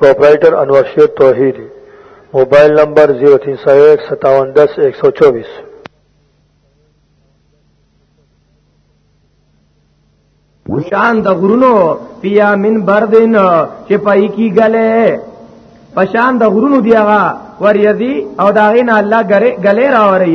پروپرائٹر انور شیر توحیدی موبایل نمبر 03015710124 وشان د غرونو پیا من بردن چې پای کی غلې پشان د غرونو دیغه وریدي او داغین الله غلې راوړی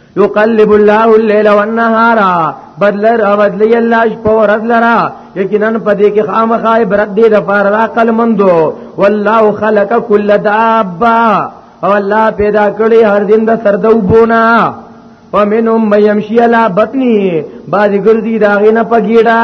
یقلب الله الليل والنهار بدلر او بدلی الله شپه ورځ لرا یقینا په دې کې خامخا عبرت دې د فار عقل مندو والله خلق کل دابا او الله پیدا کړی هر دین د سردو بونا ومنهم مَن يَمْشِي عَلَى بَطْنِهِ باز ګرځي داغې نه پګیړه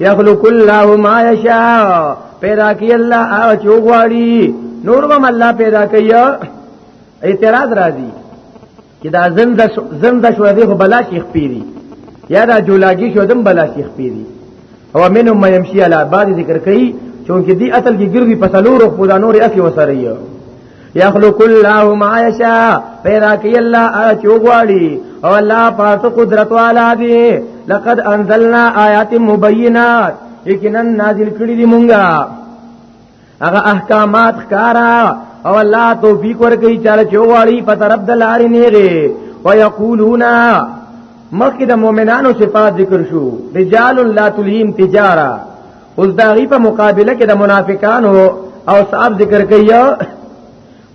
یخلق الله ما یشاء پیدا کی الله هغه چوغواړي نور به الله پیدا کوي اعتراض راځي چې دا زنده زنده شو دی خو بلا شیخ پیری یا دا جولاګي شو دم بلا شیخ پیری او منهم ما يمشي على بعض ذکر کوي چونکه دی اصل کې ګرځي په سلورو خدا نور اسی وسره یخلق الله ما یشاء پیدا کوي الله هغه چې وغواړي او الله پاک قدرت والا دی لقد انزلنا آیات مبینات یقینا نازل کړي دي مونږه هغه احکامات ښکارا او الله توفیق ورکړي چې چوغړی په طرف د لارې نیغه ويقولون مخکې د مؤمنانو صفات ذکر شو رجال لا تلهم تجاره اوس دا غي په مقابله کې د منافقانو او صاحب ذکر کوي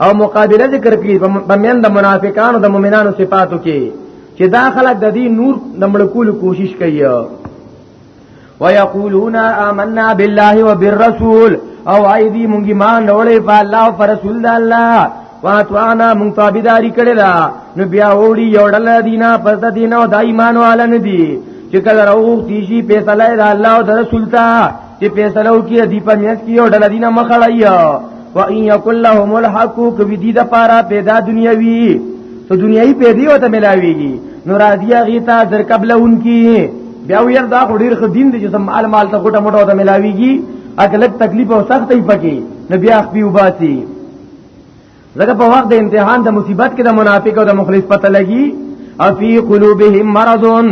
او مقابله ذکر کوي په من د منافقانو د مؤمنانو صفاتو کې چې دا خلک د دې نور د ملکول کوشش کوي ويقولون آمنا بالله وبالرسول او ايدي مونږ ایمان وروړي په الله او پر رسول الله واتوانا مونږ تابعداري کړې ده نو بیا وړي یو ډل دینه پس د دینه او د ایمان والا نه دي چې کله راو تیشي فیصله ده الله او رسول ته چې فیصله وکړي دی په میت کې یو ډل دینه مخړای و ان یکل لهم الحق کوي دي د پاره پیدا دنیوي ته دنیوي پیدا وته ملاويږي نو را دی هغه ته در قبل انکی بیا ویر دا خو ډیر خدین دي چې سم مال مال ته ګټه موټه وته ملاويږي اګه لک تکلیف او سخت یې پکې نو بیا خپل وباسي زګه په وخت د امتحان د مصیبت کې د منافق او د مخلص پته لګي او فی قلوبهم مرضون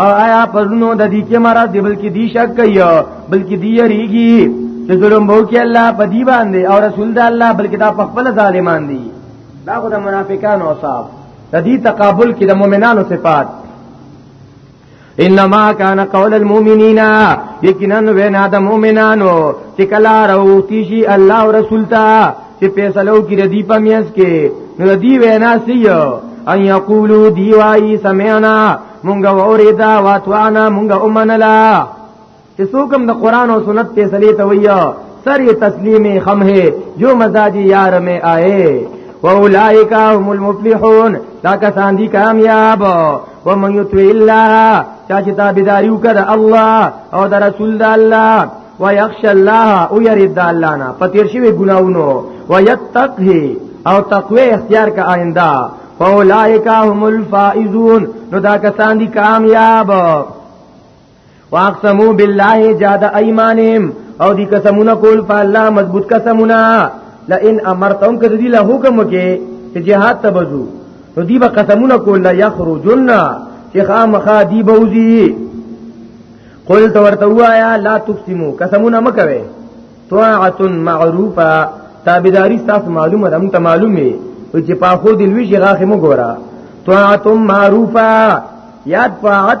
او آیا پرونو د دې کې مرض دی بلکې دی شک کوي بلکې دی یریږي چې ظلم وو کې الله په دی باندې او رسول د الله بلکې دا په خپل ظالمان دي دا خو د منافقانو اوصاف د دې تقابل کې د مؤمنانو صفات انما کان قول المؤمنین یقینا وینا د مؤمنانو چې کلا راوتی شي الله او رسول ته چې فیصلو کې ردی پمیاس کې ردی وینا سی ان یقولو دیوای سمعنا مونږ اوریدا واتوانا مونږ اومنلا چې څوک هم د قران او سنت فیصله ته ویا سر یې تسلیم خم ہے جو مزاج یار میں آئے واولائک هم المفلحون دا کسان دي کامیاب ومن یطع الله چا چې تابعداریو کړه الله او د رسول د الله ويخش الله او يرد الله نه پتیر شي ګناونو ويتقه او تقوی اختیار کا آئنده فاولائک هم الفائزون نو دا کسان دي کامیاب واقسمو بالله جاد ايمانهم او دي قسمونه کول په الله مضبوط قسمونه لئن امرتم کذ دي له حکم کې چې جهاد تبزو نو دي به قسمونه کول لا يخرجن چې خامخا دي بوزي قل تو ورته وایا لا تقسمو قسمونه مکوي طاعت معروفه تابعداري تاسو معلومه ده مونږ معلومه چې په خو دې لوي شي غاخه مو ګورا طاعت معروفه یاد طاعت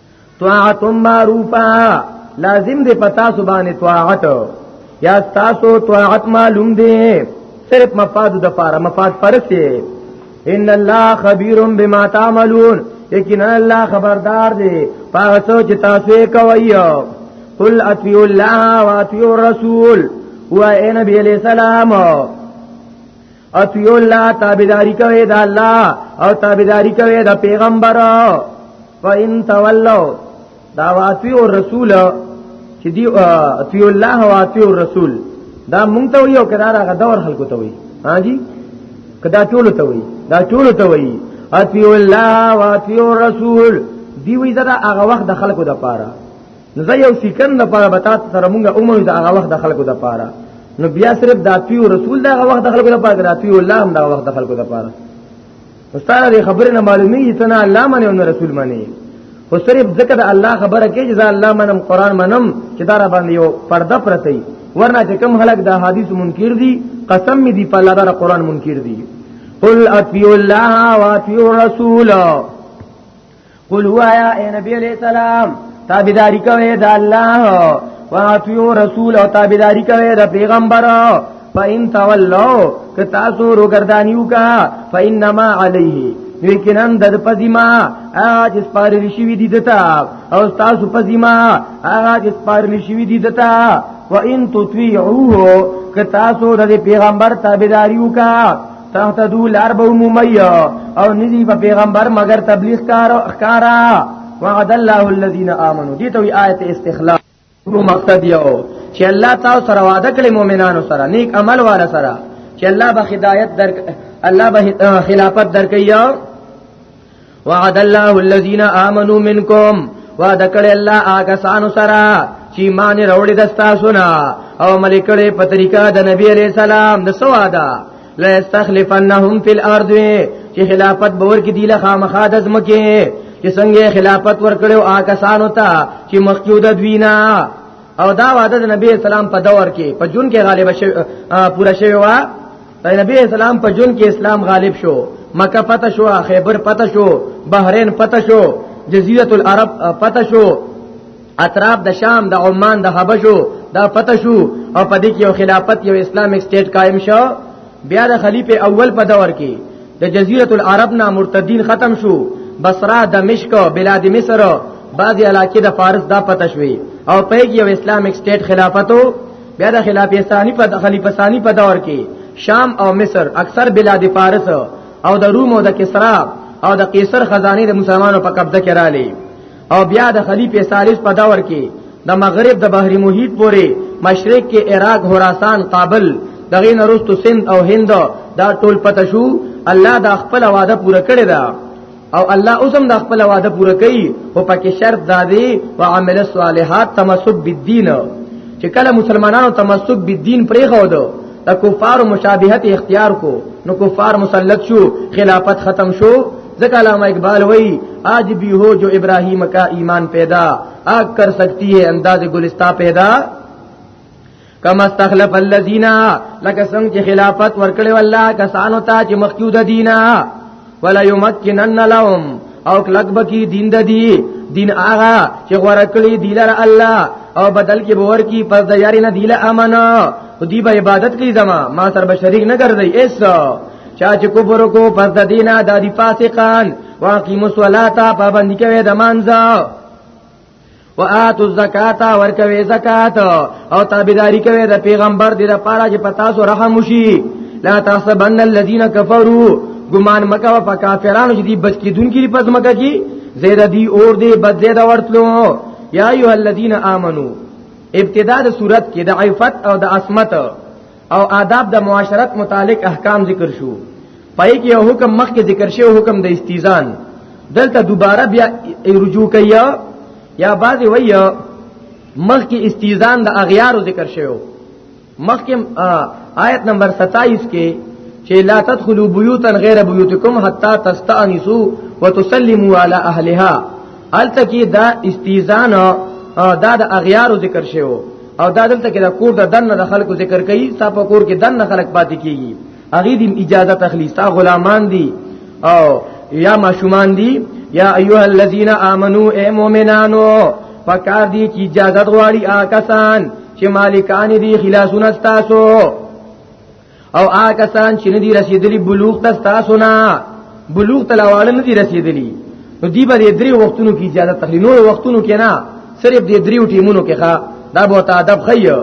طاعت معروفه لازم دی پتا سبحانه طاعت یا تاسو طاعت معلوم دی صرف مفاد د پاره مفاد فرق دی ان الله خبير بما تعملون یقینا الله خبردار دی پاغه سوچ تاسو کوي قل اتیو الله واتیو الرسول و اے نبی علیہ السلام اتیو الله تابعداری کوي دا الله او تابعداری کوي دا پیغمبر فإن تولوا دا واتیو رسول چې دی اتیو الله واتیو رسول دا مونږ ته یو کړه دا دور خلکو ته وي ها جی کدا ټول ته وي دا ټول ته وي اتیو الله واتیو رسول دی وی زدا هغه وخت د خلکو د پاره نو زه یو سکند لپاره به تاسو سره مونږه اومنو دا هغه وخت د خلکو د پاره نو بیا صرف د اتیو رسول دا هغه وخت د خلکو د پاره د اتیو الله هم دا وخت د خلکو د پاره استاد دې خبره نه معلومی چې نه الله منه او رسول منه خو صرف ځکه د الله خبره کې چې الله منم قران منم چې دا را باندې یو پرده پرته وي ورنه چې کم خلک د حدیث منکر دي قسم می دی په الله د قران منکر دي قل اتیو الله واتیو رسول قل وایا اے نبی علیہ السلام تابیداری کوي د الله واتیو رسول او تابیداری کوي د پیغمبر فإن تولوا که تاسو روګردانیو کا فإنما علیه یقینا د پزما اج سپار لشي دي دتا او تاسو پزما اج سپار لشي دي دتا وإن تطيعوه که تاسو د پیغمبر تابعداریو کا تحت دو لار به مومی او ندی په پیغمبر مگر تبلیغ کار اخکارا وعد الله الذين امنوا دي ته آیت استخلاف نو مقصد یو چې الله تاسو سره وعده کړی مؤمنانو سره نیک عمل والا سره چې الله به هدایت در الله به خلافت درکې وعد الله الذين امنوا منكم وعد کړه الله هغه سانو سره چې مان وروړي دستا سنا او ملکړه په طریقه د نبی عليه السلام د سوادا لا استخلفنهم في الارض چې خلافت باور کې دی له خامخا د زمکه چې څنګه خلافت ورکړو هغه سانو ته چې مخجوده دوینا او دا وعده د نبی اسلام په دور کې په جون کې غالب شوی پورا شوی و د نبی اسلام په جون کې اسلام غالب شو مکه پته شو خیبر پته شو بحرین پته شو جزیره العرب پته شو اطراف د شام د عمان د حبشو دا پته شو او په دې کې یو خلافت یو اسلامیک سټیټ قائم شو بیا د خلیفہ اول په دور کې د جزیره العرب نه مرتدین ختم شو بصره دمشق بلاد مصر بعضی علاقې د فارس دا پته شوې او په یو اسلامیک سټیټ خلافتو بیا د خلافت ثانی په خلیفہ ثانی په دور کې شام او مصر اکثر بلاد فارس او د روم او د کسرا او د قیصر خزانه د مسلمانانو په قبضه کې رااله او بیا د خلیفہ ثالث په دور کې د مغرب د بحر محیط پورې مشرق کې عراق خراسان کابل دغه نرستو سند او هند دا ټول پته شو الله دا خپل وعده پوره کړی دا او الله اوسم د خپل وعده پوره کوي او پکې شرط دادي او عمل صالحات تمسک بالدین چې کله مسلمانانو تمسک بالدین پرې خو دو د کفار مشابهت اختیار کو نو کفار مسلط شو خلافت ختم شو ځکه علامه اقبال وای آج بھی ہو جو ابراہیم کا ایمان پیدا آگ کر سکتی ہے انداز گلستہ پیدا کما استخلف الذين لکه څنګه چې خلافت ورکړي والله کسانو ته چې مخکود دینا ولا يمكنن لهم او کلک بکی دین د دی دین آغا چې غوړه کړی دی لره الله او بدل کې باور کی پس د یاري نه دی له امن او دی به عبادت کی زما ما سر به شریک نه ګرځي ایس چا چې کفر کو پس د دینه د دی فاسقان واقیم الصلاتا پابند کوي د مانځه وآتو الزکات ورکوي زکات او تابعداري کوي د پیغمبر دی لپاره چې پتا سو رحم وشي لا تحسبن الذين كفروا ګمان مکه په کافرانو چې دی بچ کی دن کی پس مکه کی زیاده دی اور دی بد زیاده ورتلو یا ایه الذين امنو ابتدا د صورت کې د عفت او د عصمت او آداب د معاشرت متعلق احکام ذکر شو پای کې یو حکم مخکې ذکر شوی حکم د استیزان دلته دوباره بیا رجوع کوي یا بعض وی مخکې استیزان د اغیارو ذکر شوی مخکې آیت نمبر 27 کې چې لا تدخلوا بيوتا غير بيوتكم حتى تستأنسوا وتسلموا على اهلها الته کې دا استیزان دا د اغیارو ذکر شوی او دا دلته کې د کور د دن د خلکو ذکر کوي تا په کور کې دن خلک پاتې کیږي هغه دې اجازه تخلیص تا غلامان دي او یا ماشومان دي یا ایها الذین آمنو اے مؤمنانو پکار دي چې اجازه غواړي آکسان چې مالکان دي خلاصونه تاسو او آکه سان چې ندي رسیدلی بلوغ ته تاسو نه بلوغ ته لاواله ندي رسیدلی نو دی به درې وختونو کې اجازه تخلی نور وختونو کې نه صرف دې دریو ټیمونو کې ښا دا به تا ادب خیو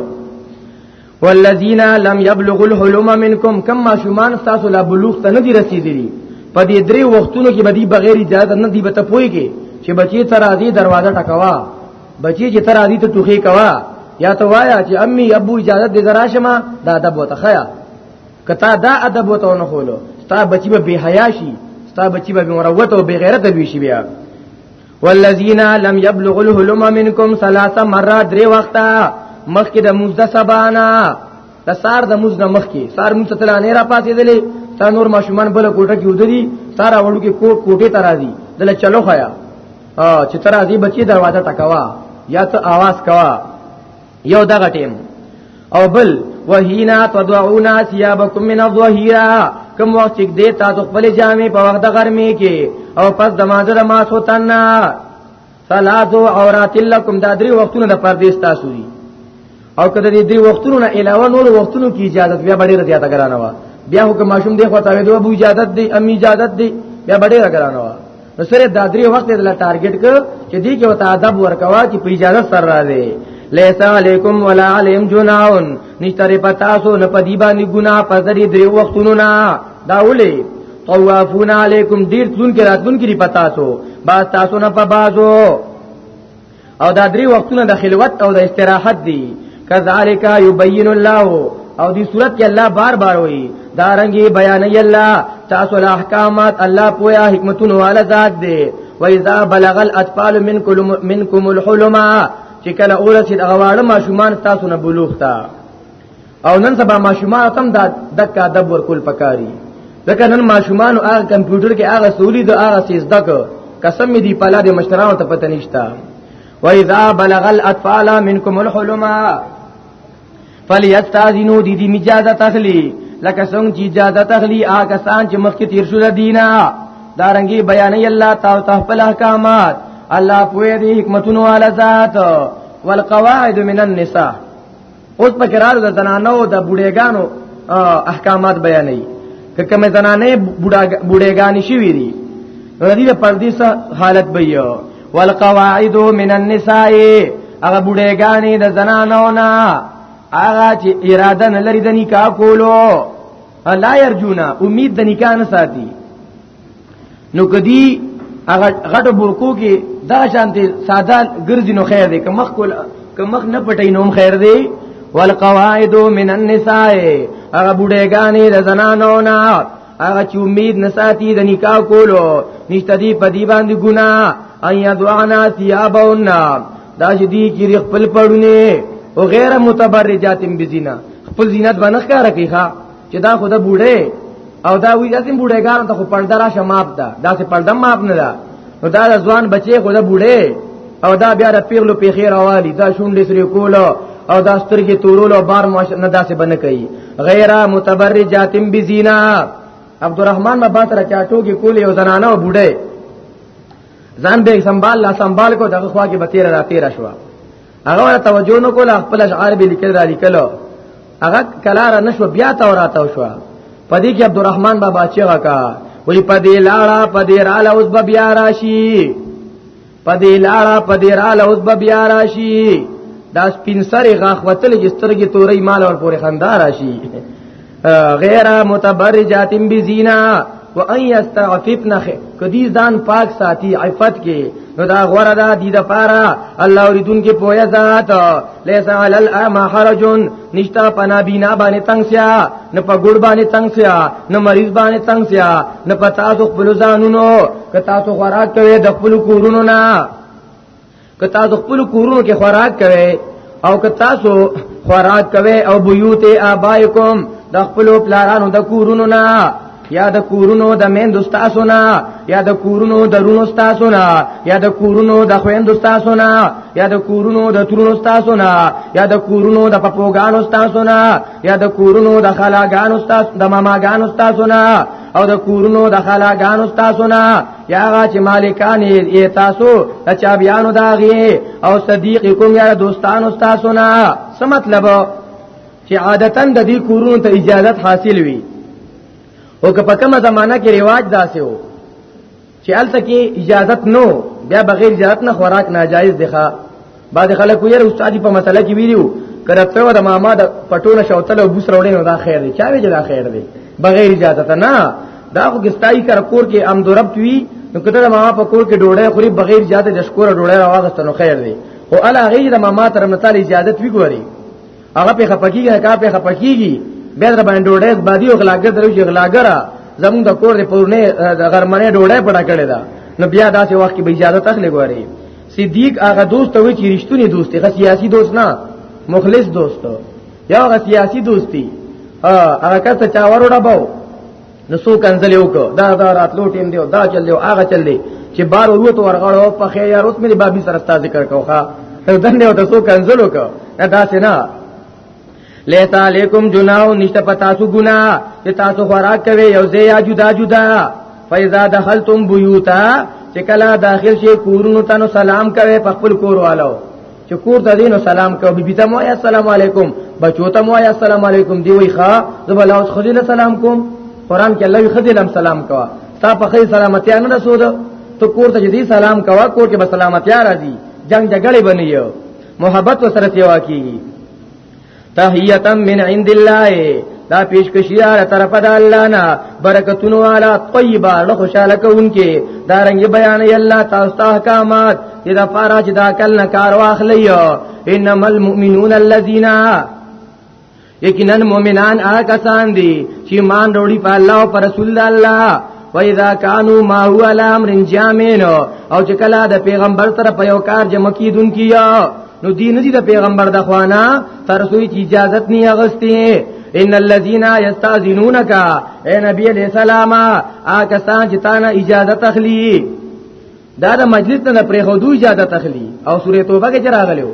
والذین لم یبلغوا الحلم منکم کم ما شومان تاسو لا بلوغ ته نه دی رسیدلی په دې درې وختونو کې بدی بغیر اجازه نه دی بته پويږي چې بچی تر ازي دروازه ټکوا بچی چې تر ادي ته ټوخي کوا یا ته وایا چې امي ابو اجازه دې دراشما دا ادب وته خیا کتا دا ادب وته نه خولو ستا بچی به بے حیا شي ستا بچی به مروت او بے غیرت وي شي بیا والذین لم یبلغوا الحلم منکم ثلاث مرات درې وخته مخکې د مزده سبانا د سار د موز نه مخ کې سار موږ ته نه را پاتې دلې تا نور ماشومان بل کوټه کې ودري سارا وړو کې کوټ کوټه ته راځي دل چلو خیا چې تر راځي بچي دروازه تکوا یا ته आवाज کوا یو دغه ټیم او بل وهینا تدعونا ثيابكم من الظهيره کوم وخت چې دې تاسو خپل جامې په وخت د ګرمي کې او پس د ماجر ما سوتنا ثلاث عورات لكم دا درې وختونه د پردې تاسو دي او کله دې درې وختونو نه علاوه نور وختونو کې اجازه بیا ډېر زیاته ګرانه و بیا حکم ماشوم دی خو ته وې دوه ابو اجازه دی امي اجازه دی بیا ډېر ګرانه و نو سره دا درې وخت دې لا ټارګټ کړ چې دې کې وته ادب ورکوا چې په اجازه سره راځي لیس علیکم ولا علیم جناون نشتره پتاسو نه پدی باندې ګناه پزری درې وختونو نه دا ولې طوافون علیکم ډیر تلون کې راتلون کې پتا سو با تاسو نه په بازو او دا درې وختونه د خلوت او د استراحت دي کذالک یبین الله او دی صورت کې الله بار بار وایي دا رنګي بیان یې الله تاسو له احکامات الله پویا حکمتونو والا ذات دی و اذا بلغ الاطفال منکم منکم الحلم چې کله اورث د غواړه ماشومان تاسو نه بلوغ تا او نن سبا ماشومان تم دا دک ادب ورکول پکاري ځکه نن ماشومان او کمپیوټر کې هغه سولې د هغه سیس دک قسم می دی پلا د مشترانو ته پته نشتا و اذا بلغ الاطفال منکم الحلم فليستاذنوا دي دي مجازه تخلي لکه څنګه چې اجازه تخلي هغه سان چې مخکې تیر شو د دینه دارنګي بیانې الله تعالی تحفل احکامات الله پوهې دي حکمتونو علی ذات والقواعد من النساء اوس په قرار د زنانو د بډېګانو احکامات بیانې که کومه زنانه بډېګانی شي ویری ردی د پردی سره حالت به یو والقواعد من النساء هغه بډېګانی د زنانو نه هغه چې اراده نه لري د نکاح کولو لا يرجونا امید د نکاح نه ساتي نو کدی هغه غټو برکو کې دا شانته ساده ګرځي نو خیر دی که مخ کول که مخ نه پټي نو خیر دی والقواعد من النساء هغه بډېګانې د زنانو نه هغه چې امید نساتی د نکاح کولو نشته دی په دی باندې ګنا ایا دعانا ثيابون دا چې دی کې خپل پړونه او غیر متبرجاتم بزینا خپل زینت باندې ښکارا کوي چې دا خو د بوډه او دا وی داسې بوډېګار ته خو پرده راشه ماپ ده داسې پرده ماپ نه ده نو دا ځوان بچي خو د بوډه او دا بیا د پیغلو په خیر اوالي دا شونډې سری کولو او دا سترګې تورولو بار معاشره نه داسې بنه کوي غیر متبرجاتم بزینا عبدالرحمن ما بات را چاټو کې کولې او زنانه او بوډه ځان به سنبال لا سنبال کو دغه خوا کې به تیر را تیر شوه هغه ور توجه نو کوله خپل اشعار به لیکل را لیکلو هغه کلار نشو بیا تورات او شو پدې کې عبدالرحمن بابا چې وکا وی پدې لاړه پدې رااله اوس به بیا راشي پدې لاړه پدې رااله اوس به بیا راشي دا سپین سره غاخ وتل چې سترګې تورې مال ور پورې خندار راشي غیر متبرجات بزینا وان یستعففن کدی ځان پاک ساتي عفت کې نو دا غوړه ده د پاره الله اوریدون کې پوهه ذات لیس علی الاما حرج نشتا پنا بینا باندې تنگ سیا نه په ګډ باندې تنگ سیا نه مریض باندې تنگ سیا نه په تاسو خپل ځانونو که تاسو خوراک کوي د خپل کورونو نه که تاسو خپل کورونو کې خوراک کوئ او که تاسو خوراک کوئ او بیوت آبائکم د خپل پلارانو د کورونو نه یا د کورونو د مین دوستاسو نه یا د کورونو د رونو تاسو نه یا د کورونو د خويند تاسو نه یا د کورونو د ترونو تاسو نه یا د کورونو د پپوګانو تاسو نه یا د کورونو د خلاګانو تاسو د ماماګانو تاسو نه او د کورونو د خلاګانو تاسو نه یا هغه چې مالکان یې تاسو د چا بیانو داغي او صدیق کوم یا دوستان او تاسو نه څه مطلب چې عادتا د دې کورونو ته اجازه حاصل وي او که په کومه زمانہ کې رواج داسې وو چې الته کې اجازه نو بیا بغیر اجازه نه خوراک ناجایز دی ښا بعد خلک یې استاد په مسله کې ویلو کړه په ودا ماما د پټونه شوتل او بوس راوړې نو دا خیر دی چا وی چې دا خیر دی بغیر اجازه ته نه دا خو ګستای کر کور کې ام درب وی نو کته د ماما په کور کې ډوړې خوري بغیر اجازه د شکور ډوړې راوغست نو خیر دی او الا غیر د ماما تر متال اجازه وی ګوري هغه په خپکیږي کا په خپکیږي به در باندې ډوړې بادي او غلاګر درو چې غلاګرا زمون د کور په پورنه د غرمنه ډوړې پړه کړې ده نو بیا داسې وخت کې به اجازه تخلې ګوري صدیق هغه دوست وی چې رښتونی دوست دی سیاسي دوست نه مخلص دوست یا هغه سیاسي دوستی هغه کته چا وروډه باو نو سو کنځل یو کو دا دا راتلو ټیم دی دا چل دی هغه چل دی چې بار ورو ته ورغړو په خیر یار اوس مې بابي سره ستاسو ذکر کوخه دنه او تاسو کنځل وکړه دا څه نه لیسا علیکم جناح نشته پتا سو ګنا چې تاسو خوراک کوي یو ځای یا جدا جدا فاذا دخلتم بیوتا چې کله داخل شي کورونو ته نو سلام کوي په خپل کور والو چې کور ته دینو سلام کوي بیبي ته مو یا السلام علیکم بچو ته مو یا السلام علیکم دی وی ښا زبل اوس خدي له سلام کوم قران کې الله خدي لم سلام کوا تا په خې سلامتی نه رسول ته کور ته دې سلام کوا کور کې به سلامتی راځي جنگ جګړه بنئیو محبت وسره سیوا کیږي تحیتا من عند الله دا پیشکشی را طرف د الله نه برکتونو والا طیبه له خوشاله کوونکې دا رنګ بیان ی الله تاسو ته احکامات چې دا پارا چې دا کل نه کار واخلی انما المؤمنون الذين یقینا مؤمنان آ کسان دي چې مان وروړي په الله او پر رسول الله فاذا كانوا ما هو على امر جامع او چې کله د پیغمبر سره په یو کار جمع کیدون کیا نو دین دي د پیغمبر د خوانه تر سوی چې اجازه نه اغستی ان الذين يستاذنونك اے نبی علیہ السلام آکستان چې تانه اجازه تخلی دا د مجلس نه پرې هودو اجازه تخلی او سورې توبه کې چراغلو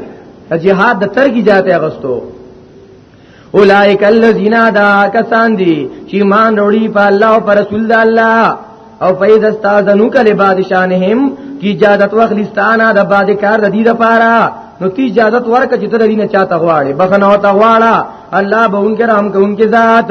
جهاد د ترګی جاته اغستو اولائک الذین دا کسان دي چې مان وروړي په الله او پر رسول الله او فیض استاذنو کله بادشاہهم کی اجازت وخلستانا د باد کار د دې لپاره نو تی اجازت ورکړه چې تر دې نه چاته غواړي بخنه او ته غواړه الله به اونګه رحم کوونکې ذات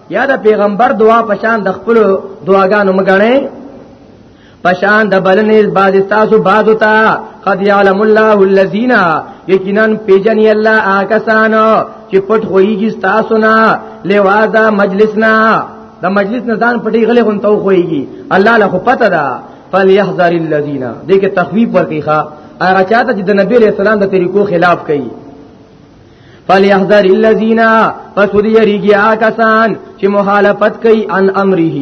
یا د پیغمبر دعا پشان د خپل دعاګانو مګنه پشان د بلنې باز تاسو باز وتا قد يعلم الله الذين یقینا پیجن الله آکسان چې پټ خوېږي تاسو نه لوادا مجلسنا د مجلس نه ځان پټي غلې غون تو خوېږي الله له پته ده فليحذر الذين دغه تخويب ورکړي ښا هغه چاته چې د نبی له سلام د طریقو خلاف کوي فلیحذر الذین پس دی یریږي آکسان چې مخالفت کوي ان امره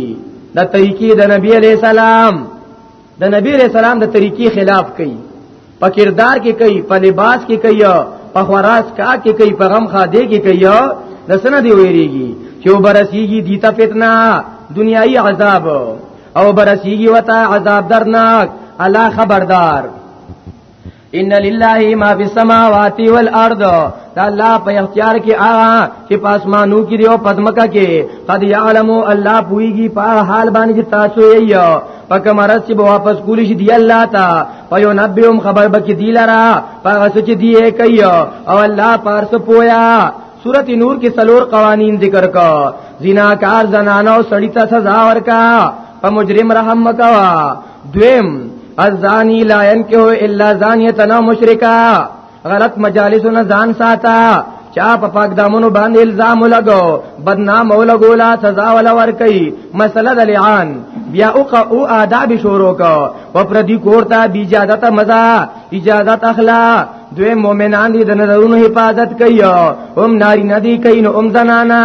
د طریقې د نبی علی سلام د نبی علی سلام د طریقې خلاف کوي په کردار کې کوي په لباس کې کوي په خوراک کا کې کوي په غم خاده کې کوي د سند دی ویریږي چې وبرسیږي دیتا فتنه دنیایي عذاب او برسیږي وتا عذاب درناک الله خبردار ان لله ما فی السماوات والارض دا الله په اختیار کې آ چې په اسمانو کې دی او پدمکا کې قد یعلم الله پویږي په حال باندې چې تاسو یې پک مرز چې واپس کولی شي دی الله تا پيو نبيهم خبر بک دی لرا پغه سچ دی کوي او الله پارس پویا سورت نور کې سلور قوانین ذکر کا زناکار زنانو سړی ته سزا ورکا په مجرم رحم مکوا دویم الزانی لا ينکه الا زانیتنا مشرکا غلط مجالسونه ځان ساته چا په پاک دامونو باندې الزام لګو بدنام ولګولا سزا ولا ور کوي مسله د لعان بیا او او آداب شروع کو و پر دې کورتا بی اجازه ته مزه اجازه اخلا دوی مؤمنان دي د نظرونو حفاظت کوي هم ناری ندی کوي نو هم زنانا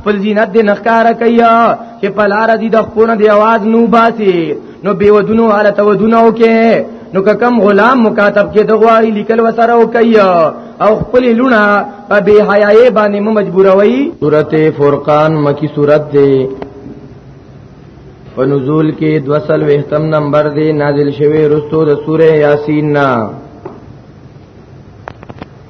خپل زینت دې نخکار کیا چې پلار دې د خپل دی आवाज نو باسي نو به ودونو حالت ودونو کې نو کم غلام مکاتب کې د غواړي لیکل وسره وکیا او خپل لونه په بے حیاي باندې مجبوروي سورته فرقان مکی سورته دی په نزول کې دوسل وختم نمبر دی نازل شوی رستو د سوره یاسین نه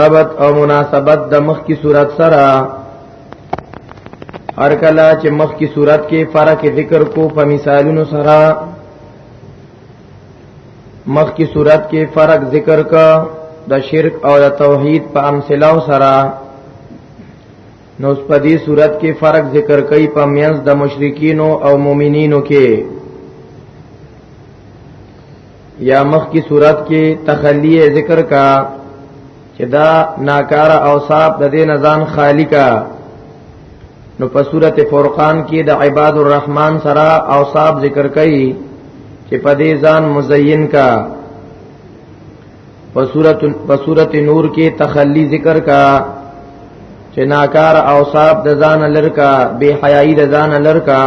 ربط او مناسبت د مخ کی صورت سره هر کله چې مخ کی صورت کې فرق ذکر کو په مثالونو سره مخ کی صورت کې فرق ذکر کا د شرک او د توحید په امثله سره نو اس په دې صورت کې فرق ذکر کوي په میانس د مشرکینو او مؤمنینو کې یا مخ کی صورت کې تخلی ذکر کا چې دا ناکار اوصاف د دې نزان خالقا نو په سورته فرقان کې د عباد الرحمن سره اوصاف ذکر کړي چې په دې ځان مزین کا په سورته په سورته نور کې تخلی ذکر کا چې ناکار اوصاف د ځان لرکا بے حیايي د ځان لرکا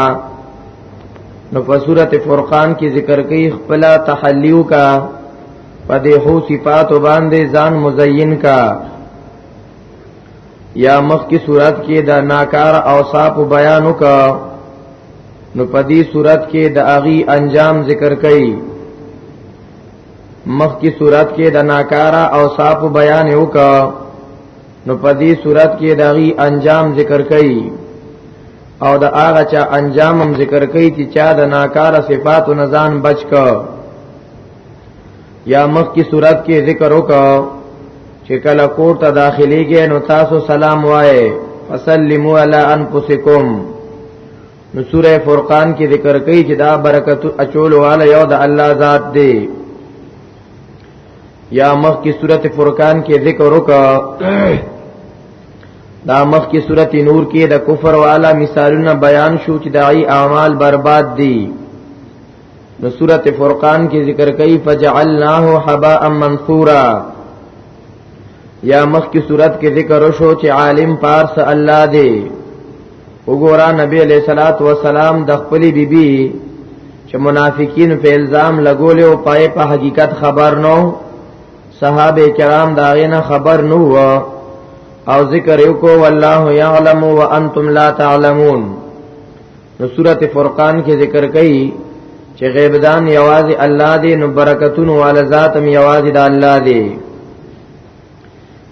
نو په سورت فرقان کې ذکر کوي خپل تحلیو کا په دې هو صفات باندې ځان مزین کا یا مخ کی صورت کې دا ناکار اوصاف بیان کا نو په دې صورت کې د اغي انجام ذکر کوي مخ کی صورت کې د ناکارا او صاف بیان یو کا نو په دې صورت کې داغي انجام ذکر کړي او د هغه چا انجام هم ذکر کوي چې چا د ناکاره صفاتو نه ځان بچ کو یا مخ کی صورت کې ذکر وکاو چې کله کور ته داخلي کې نو تاسو سلام وایې فسلموا علی انفسکم نو سوره فرقان کې ذکر کوي چې دا برکت اچول والا یو د الله ذات دی یا مخ کی صورت فرقان کې ذکر وکاو دا مخ کی صورت نور کې د کفر والا مثالونه بیان شو چې دای اعمال برباد دي نو صورت فرقان کې ذکر کوي فجعلناه حباء منثورا یا مخ کی صورت کې ذکر شو چې عالم پارس الله دی وګورا نبی علیہ الصلات والسلام د خپلې بیبي چې منافقین په الزام لګولې او پای په حقیقت خبر نو صحابه کرام دا غینه خبر نو او ذکر یو کو والله یعلم وانتم لا تعلمون نو سورته فرقان کې ذکر کړي چې غیب دان یوازې الله دی نو برکتون وال ذاتم یوازې د الله دی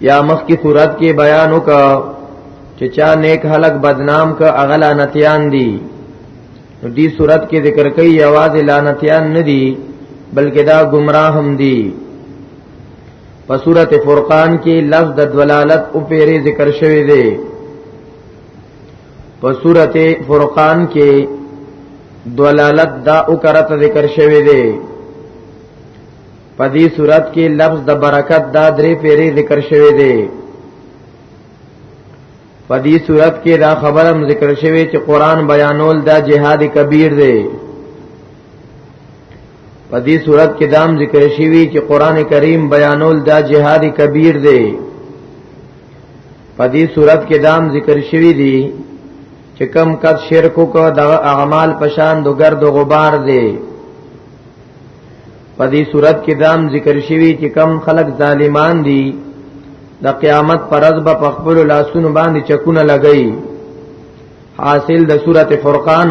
یا مخ کی صورت کې بیان وکا چې چا نیک خلق بدنام کا اغلا نتیان دی نو دې صورت کې ذکر کړي یوازې لعنتیان نه دی بلکې دا گمراه هم دی په سورت فرقان کې لفظ د دلالت او پیری ذکر شوی دی په سورت فرقان کې دلالت دا او کرت ذکر شوی دی په دې سورت کې لفظ د برکت دا درې پیری ذکر شوی دی په دې صورت کې دا خبره هم ذکر شوې چې قران بیانول دا جهاد کبیر دی په دې صورت کې دام ذکر شوی چې قران کریم بیانول دا جهاد کبیر دی په دې صورت کې دام ذکر شوی دی چې کم کد شرکو کو دا اعمال پشان دو گرد و غبار دی په دې صورت کې دام ذکر شوی چې کم خلق ظالمان دي د قیامت پر ورځ به په خپل لاسونو باندې چکونه لګي حاصل د سورته فرقان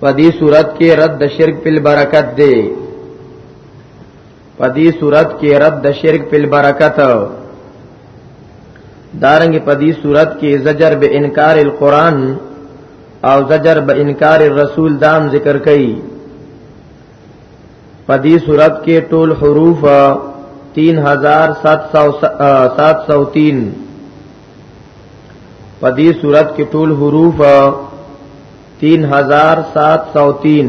په دې صورت کې رد د شرک په برکت دی په دې صورت کې رد د شرک په برکت دارنګ په دې صورت کې زجر به انکار القرآن او زجر به انکار الرسول دام ذکر کړي په دې صورت کې ټول حروف 3703 په دې صورت کې ټول حروف 3703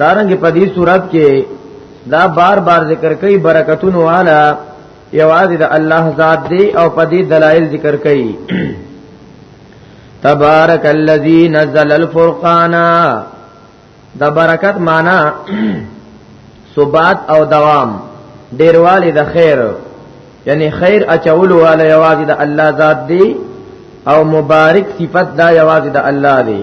دارنګ په دې صورت کې دا بار بار ذکر کوي برکتونو والا یوازې د الله ذات دی او په دې دلایل ذکر کوي تبارک الذی نزل الفرقان د برکت معنی ثبات او دوام ډیروالی د خیر یعنی خیر اچول والا یوازې د الله ذات دی او مبارک صفت دا یوازې د الله دی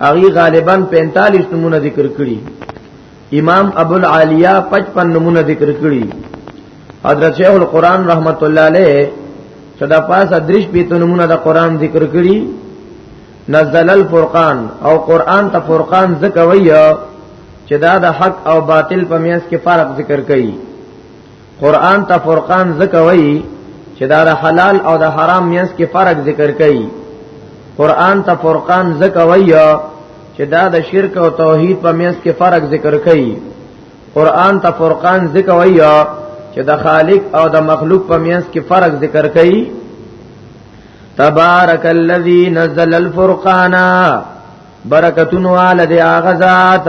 هغه غالبا 45 نمونه ذکر کړي امام ابو العالیہ 55 نمونه ذکر کړي حضرت شیخ القران رحمت الله علیه صدا پاس ادریش پیته نمونه د قران ذکر کړي نزل الفرقان او قران ته فرقان ذکر ویو چې دا د حق او باطل په میاس کې فرق ذکر کړي قران ته فرقان ذکر وایي چې دا د حلال او د حرام مینس کې فرق ذکر کړي قران ته فرقان ذکر وایي چې دا د شرک او توحید په مینس کې فرق ذکر کړي قران ته فرقان ذکر وایي چې د خالق او د مخلوق په مینس کې فرق ذکر کړي تبارک الذی نزل الفرقان برکتون والد آغذات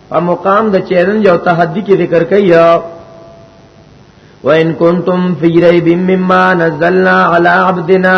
په مقام د چیلنج او تحدی کې ذکر کوي وان کنتم فی ریب مما نزلنا علی عبدنا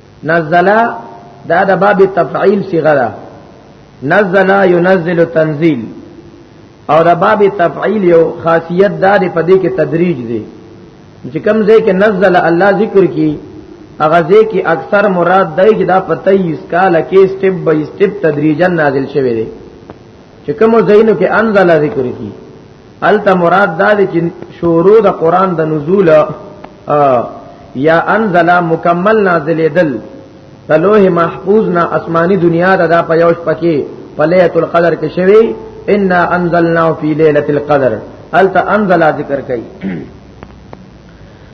نزل دا د باب تفعیل صيغه ده نزل ينزل تنزيل او د باب تفعیل یو خاصیت دا دی په دې کې تدریج دی چې کوم ځای کې نزل الله ذکر کی هغه ځای کې اکثر مراد دی چې دا په 23 کال کې سټپ بای سټپ تدریجا نازل شوی دی چې کوم ځایونو کې انزل ذکر کی الته مراد دا دی چې شروع د قران د نزول یا انزل مکمل نازل دل تلوه محفوظ نا اسماني دنیا دا, دا په یوش پکې په ليله القدر کې شوی ان انزلنا فی ليله القدر الته انزل ذکر کړي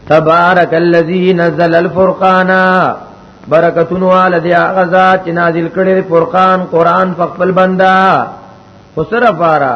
تبارک الذی نزل الفرقان برکتون والدی غزا چې نازل کړي فرقان قران په خپل بندا خسر فارا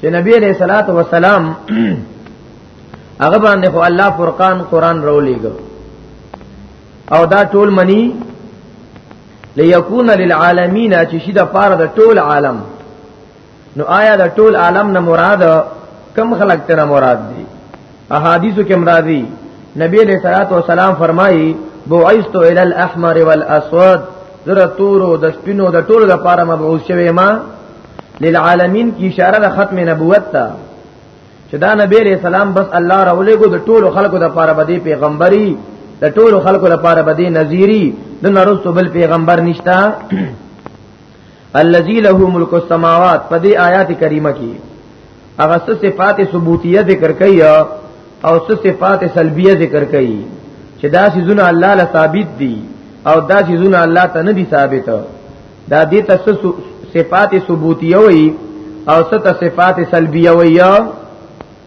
چې نبی علیہ الصلات والسلام هغه باندې خو الله فرقان قران رولېګو او دا ټول منی ليكون للعالمین چې شي د پاره د ټول عالم نو آیا د ټول عالم نه مراد کم خلق ته مراد دی احادیثو کې مرادي نبی علیہ الصلوۃ والسلام فرمایي بعثت الى الاحمر والاسود زره تورو د سپینو د ټولو د پاره مبعوث شوی ما للعالمین کی اشاره د ختم نبوت ته چې دا نبی علیہ السلام بس الله راولې کو د ټولو خلکو د پاره بدی پیغمبري د ټولو خلکو د پاره بدی نذیری د نرسو بل پیغمبر نشتا الذي له ملک السماوات په دې آیات کریمه کې هغه څه صفات ثبوتیه ذکر کوي او څه صفات سلبیه ذکر کوي چې دا سيزونه الله له ثابت دي او دا سيزونه الله ته نه دي ثابت دا دې ته صفات ثبوتیه وي او څه ته صفات سلبیه وي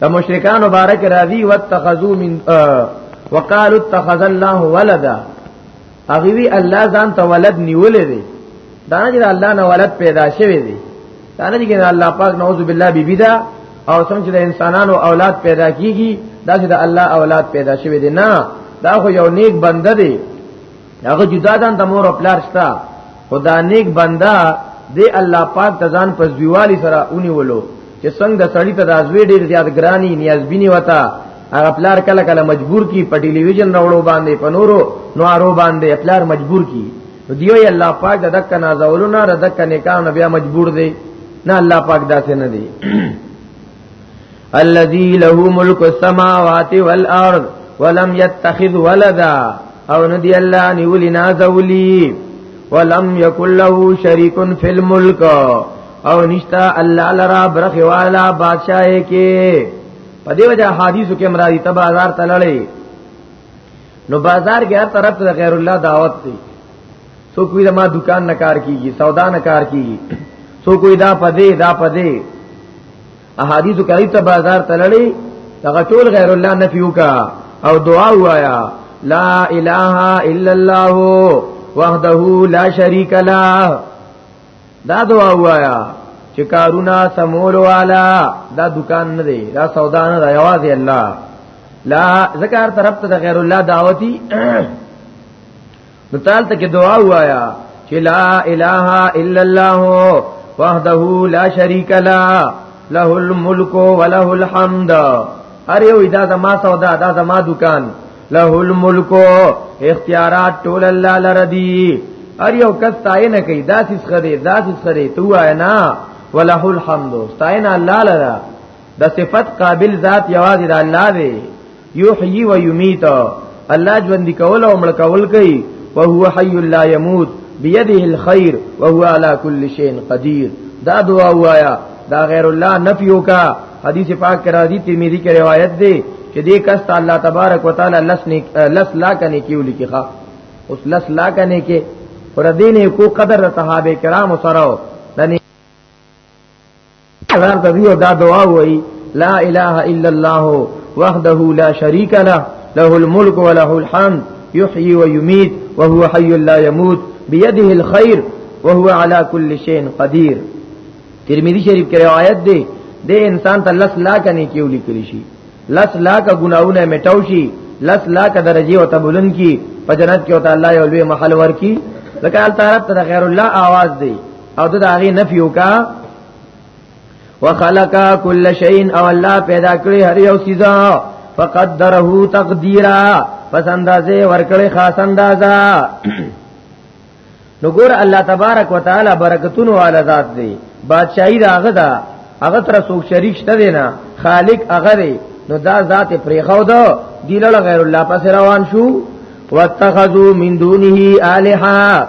د مشرکان مبارک راضی واتخذو من وقالو اتخذ الله ولدا اغوی الله ځان ته ولد نیولې دی دا نه چې الله نه ولد پیدا شوی دی دا نه چې الله پاک نعوذ بالله بی بی دا او څنګه د انسانانو اولاد پیدا کیږي دا چې د الله اولاد پیدا شوی دی نه دا خو یو نیک بنده دی هغه جدا دان د مور او پلار شته خدا نیک بندا دی الله پاک تزان په زویوالی سره اونی ولو چې څنګه د سړی ته د ازوی ډیر زیات ګرانی نیاز بینی وتا هغه پلار کله کله مجبور کی په ټلویزیون راوړو باندې په نورو نوارو باندې پلار مجبور کی دیو ی الله پاک د دک نازولنا د دک نکاح بیا مجبور دی نه الله پاک داسې نه دی الذي له ملك السماوات والارض ولم يتخذ ولدا او ندی الله نیولی نازولی ولم یکن له شریک فی الملک او نشتا الله لرا برخ والا بادشاہ کې په دې وجه حدیثو کې مرادی ته بازار تللې نو بازار کې هر طرف ته غیر الله دعوت دی سو کوئی دا ما دکان نکار کیږي سودا نکار کیږي سو کوئی دا پدې دا پدې احادیث کوي ته بازار تلړي هغه ټول غیر الله نفیو کا او دعا وایا لا اله الا الله وحده لا شريك له دا دعا وایا چې کارونه سمول والا دا دکان نه دی دا سودا نه دی आवाज الله لا ذکر طرف ته غیر الله دعوتی نو تالته کې دعا وایا چې لا اله الا الله وحده لا شريك له له الملك وله الحمد ار یو دا زما سودا دا زما دکان له الملك اختیارات ټول الله لردی ار یو کس تای نه کوي دا سیس خره دا سیس خره تو آیا نه وله الحمد استاین الله لرا د صفت قابل ذات یوازې د الله دی یحیی و یمیت الله ژوند کول او مړ کول کوي او هو حی لا یموت بيده الخير وهو على كل شيء قدير دا دعا وایا دا غیر الله نفیو کا حدیث پاک کرا دی ترمذی کی روایت دی چې دې کس ته الله تبارک وتعالى لس نیک لس لا کنه کیو لکی ښا اوس لس لا کنه کې پر دینه کو قدر صحابه کرام سره قرار ته دیو دا دعا وای لا اله الا الله وحده لا شريك له له الملك وله الحمد يحيي ويميت وهو حي لا يموت بيده الخير وهو على كل شيء قدير ترمذی شریف کې روایت دی د انسان ته لس لاکه نه کیو لیکل شي لس لاکه ګناونه میټاو شي لس لاکه درجه او تبولن کی په جنت کې او تعالی یو لوی محل ورکی لکه تعالی ته غیر الله आवाज دی او د هغه نفي وکا وخلق كل شيء او الله پیدا کړی هر یو چیز فقدره تقديرا پس اندازه ورکړی خاص اندازا نو ګور الله تبارک وتعالى برکتونو والا ذات دی بادشاہي راغه دا هغه تر څوک شریک شته دی نه خالق هغه دی نو دا ذات پرېخو دو دیلل غیر الله پس روان شو واتخذوا من دونه الها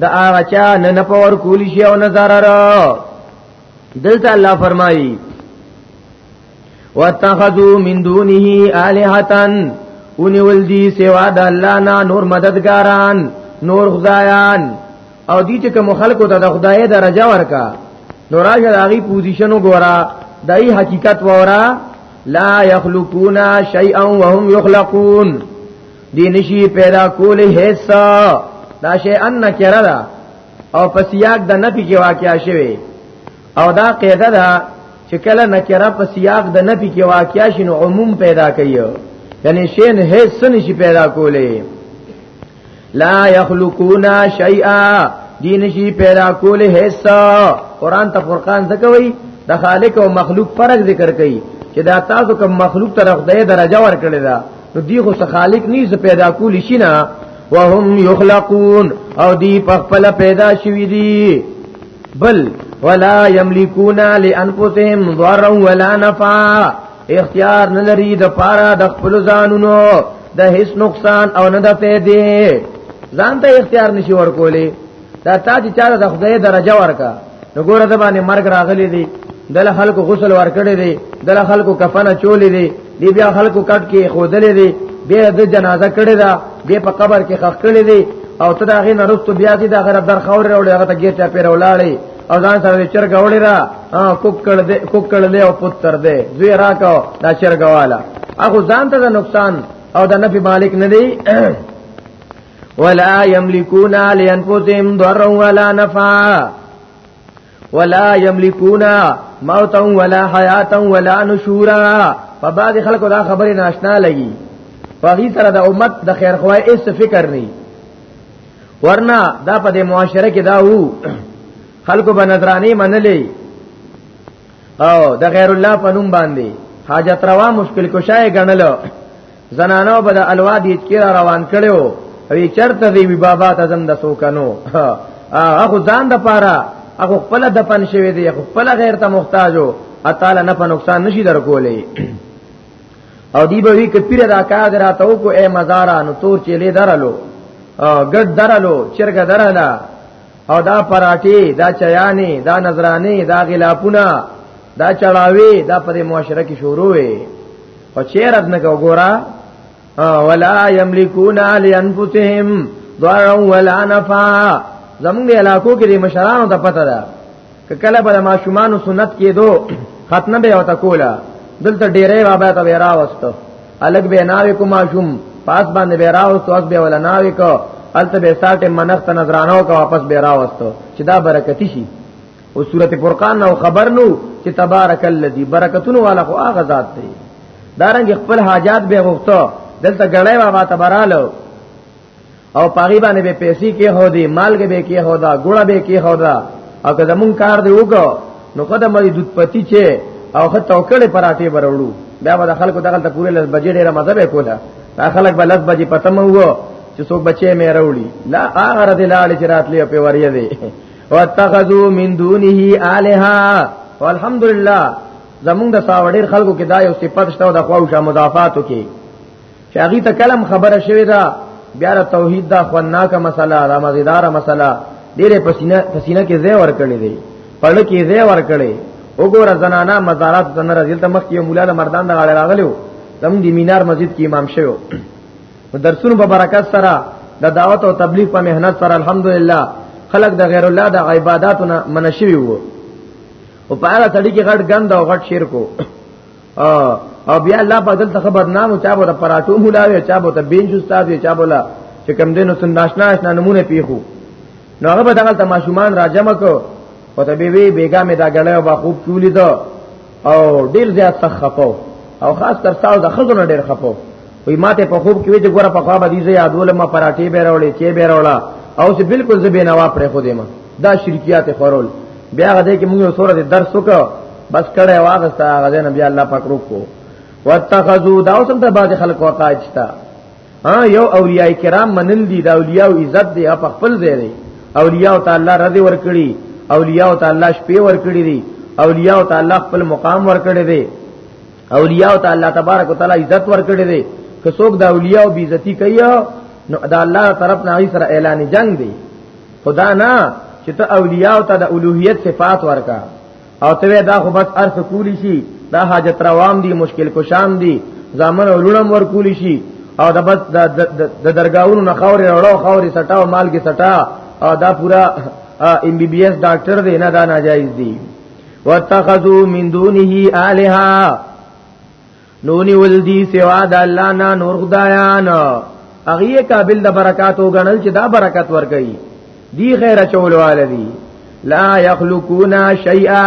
دا هغه چا نه نه پور کول شي او نه zarar دلته الله فرمایي واتخذوا من دونه الهه اونې ول دي سوا د الله نه نور مددګاران نور خدایان او دي چې کوم خلکو ته د خدای درجه ورکا نور هغه دغه پوزیشن وګورا دای حقیقت وورا لا یخلقون شیئا وهم یخلقون دی نشي پیدا کولی هیڅ دا شی ان نکره ده او په سیاق د نفي کې واقع شوی او دا قاعده ده چې کله نکره په سیاق د نفي کې واقع شي نو عموم پیدا کوي یعنی شی نه هیڅ نشي پیدا کولی لا یخلقون شیئا دی نشي پیدا کولی هیڅ قران ته فرقان څه کوي د خالق او مخلوق فرق ذکر کوي چې دا تاسو کوم مخلوق ته خدای درجه ورکړي دا نو دی خو خالق نه ز پیدا کول شي نه وهم یخلقون او دی په خپل پیدا شوی دی بل ولا یملکون لانفسهم ضرا ولا نفعا اختیار نه لري د پاره د خپل ځانونو د هیڅ نقصان او نه د پیدې ځان ته اختیار نشي ورکولې دا تا چې چا د خدای درجه ورکا نو ګوره د باندې مرګ راغلی دی دله خلکو غسل ورکړي دی دله خلکو کفن چولې دی دی بیا خلکو کټ کې خودلې دی بیا د جنازه کړي دا بیا په قبر کې خخ کړي دی او ته دا غي نرستو بیا دي دا غره در خور وروړي هغه ته ګیټه پیر ولاړی او ځان سره چر غوړی را کوک کړ دې کوک کړ دې او پوت تر دې دوی راکاو دا چر غوالا هغه ځان ته نقصان او د نفي مالک نه دی ولا يملكون لانفسهم ضرا ولا نفعا ولا يملكون موتا ولا حیاتا ولا نشورا په بعض خلکو دا خبره ناشنا لګي په هی سره د امت د خیر خوای اس فکر نه ورنا دا په دې معاشره کې دا وو خلکو به نظرانی منلې او د غیر الله په نوم باندې حاجت روا مشکل کشای غنلو زنانو به د الوا دې کې را روان کړو او چرته دی وی بابا ته زم د سوکنو هغه ځان د پاره هغه خپل د پن شوی دی هغه خپل غیر ته محتاجو اتاله نه په نقصان نشي درکولې او دی به وی ک پیر دا کا دراته کو اے مزارا نو تور چلی درلو ګډ درلو چرګ درلا او دا پراټي دا چیانی دا نظرانی دا غلاپونه دا چړاوی دا په معاشره کې شروع وي او چیر اب نه ګورا ولا یملکون علی انفسهم ضرا ولا نفع زمونږ علاقو کې د مشرانو ته پته ده کله به ماشومان سنت کېدو ختمه به وتا کولا دلته ډیره بابا ته ویرا وستو الګ به ناوي کو ماشوم پاس باندې به راوستو اس به ولا ناوي کو الته به ساټه منخت نظرانو کا واپس به راوستو چې دا برکتی شي او سورته فرقان نو خبر نو چې تبارک الذی برکتون والا خو هغه ذات دی دارنګ خپل حاجات به غوښته دلته غړای بابا تبرالو او پاغي باندې به پیسې کې هو دي مالګه به کې هو دا ګوړه به کې هو دا او که زمون کار دی وګو نو کده مې دود پتی چې او خه توکل پراټي برولو بیا به خلکو دغه ته پوره لږ بجې ډیره مزه به کوله دا خلک به لږ بجې پتم وو چې څوک بچي مې راوړي لا هغه رد لاړ چې راتلې په وریه دی واتخذوا من دونه الها والحمدلله زمونږ د ساوړیر خلکو کې دا یو صفت شته او د خواو شا مضافاتو کې چې هغه ته کلم خبره شوی دا بیا د توحید دا خناکه مسله دا مزیدار مسله ډیره پسینه پسینه کې زې ور کړی دی پړ کې زې ور کړی وګوره زنانا مزارات زنه راځي ته مخ کې مولا مردان د غاړه راغلو زم دی مینار مسجد کې امام شوی په درسونو په برکت سره د دعوت او تبلیغ په مهنت سره الحمدلله خلق د غیر الله د عبادتونه منشوي وو او په هغه تړي کې غټ غند او غټ شرک وو او بیا الله په دلته خبر نام او چا بوله پراټو مولاوي چا بوله بینج استاد چا بوله چې کم دینو سن ناشنا آشنا نمونه پیخو نو هغه به دغه ماشومان راجمه کو او ته به وی بیګا می دا غړې او با خوب چولی دو او ډیر زیات سخت خپو او خاص تر تاسو د خزو نه ډیر خپو وی ماته په خوب کې وی چې ګوره په خواب دي زه یادول ما پراټي به راولې چې به راولا او چې بالکل زه به نوا پرې خو دیم دا شرکیات خورول بیا غده کې موږ سورته درس وکړو بس کړه واغستا غزه نبی الله پاک روکو واتخذو دا اوسم ته بعد خلق وقایشتا ها یو اولیاء کرام منل دي دا اولیاء عزت دی په خپل ځای دی اولیاء تعالی رضی ور کړی اولیاء تعالی شپې ور کړی دي اولیاء تعالی خپل مقام ور کړی دی اولیاء تعالی تبارک وتعالى عزت ور کړی دی که څوک دا اولیاء بی عزتی کوي نو دا الله طرف نه ای سره اعلان جنگ دی خدا نه چې ته اولیاء ته د اولوہیت صفات ورکا او ته دا خو بس ارس کولی شي دا حاجت روان دي مشکل کشان دي ځامن ولونم ور کولی شي او د بس د درگاونو نه خوري وړو خوري سټاو مال کې سټا او دا پورا ام بي بي اس ډاکټر دی نه دا ناجایز دی واتخذوا من دونه الها نونی ولدی سوا د الله نه نور خدایان هغه قابل د برکات او غنل چې دا برکت ورګي دی خیر چول والدی لا یخلقون شیئا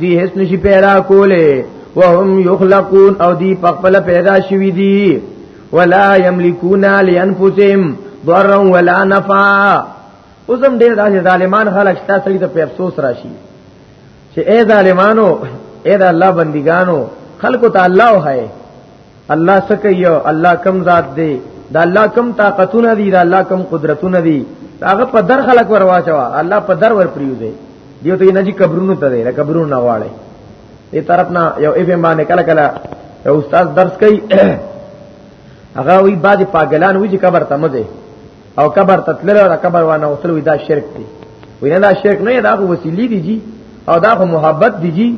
دی هیڅ نشي پیدا کوله وهم یخلقون او دی پخپل پیدا شوی دی ولا یملکون لانفسهم ضرا ولا نفعا اوسم ډیر داسې ظالمان خلک شته سړي ته په افسوس راشي چې اے ظالمانو اے د الله بندګانو خلکو ته الله وهاي الله سکیو الله کم ذات دی دا الله کم طاقتونه دي دا الله کم قدرتونه دي هغه په در خلق ور واچوا الله په در ور پریوزه دیو ته نجی قبرونو ته دی قبرونو نه واړي دې طرف نه یو ایفه باندې کله کله یو استاد درس کوي هغه وی بعد پاگلان وی چې قبر ته مزه او قبر تتلل او قبر وانه وصل وی دا شرک دی وینه دا شرک نه دا خو وسیلی دی جی او دا خو محبت دی جی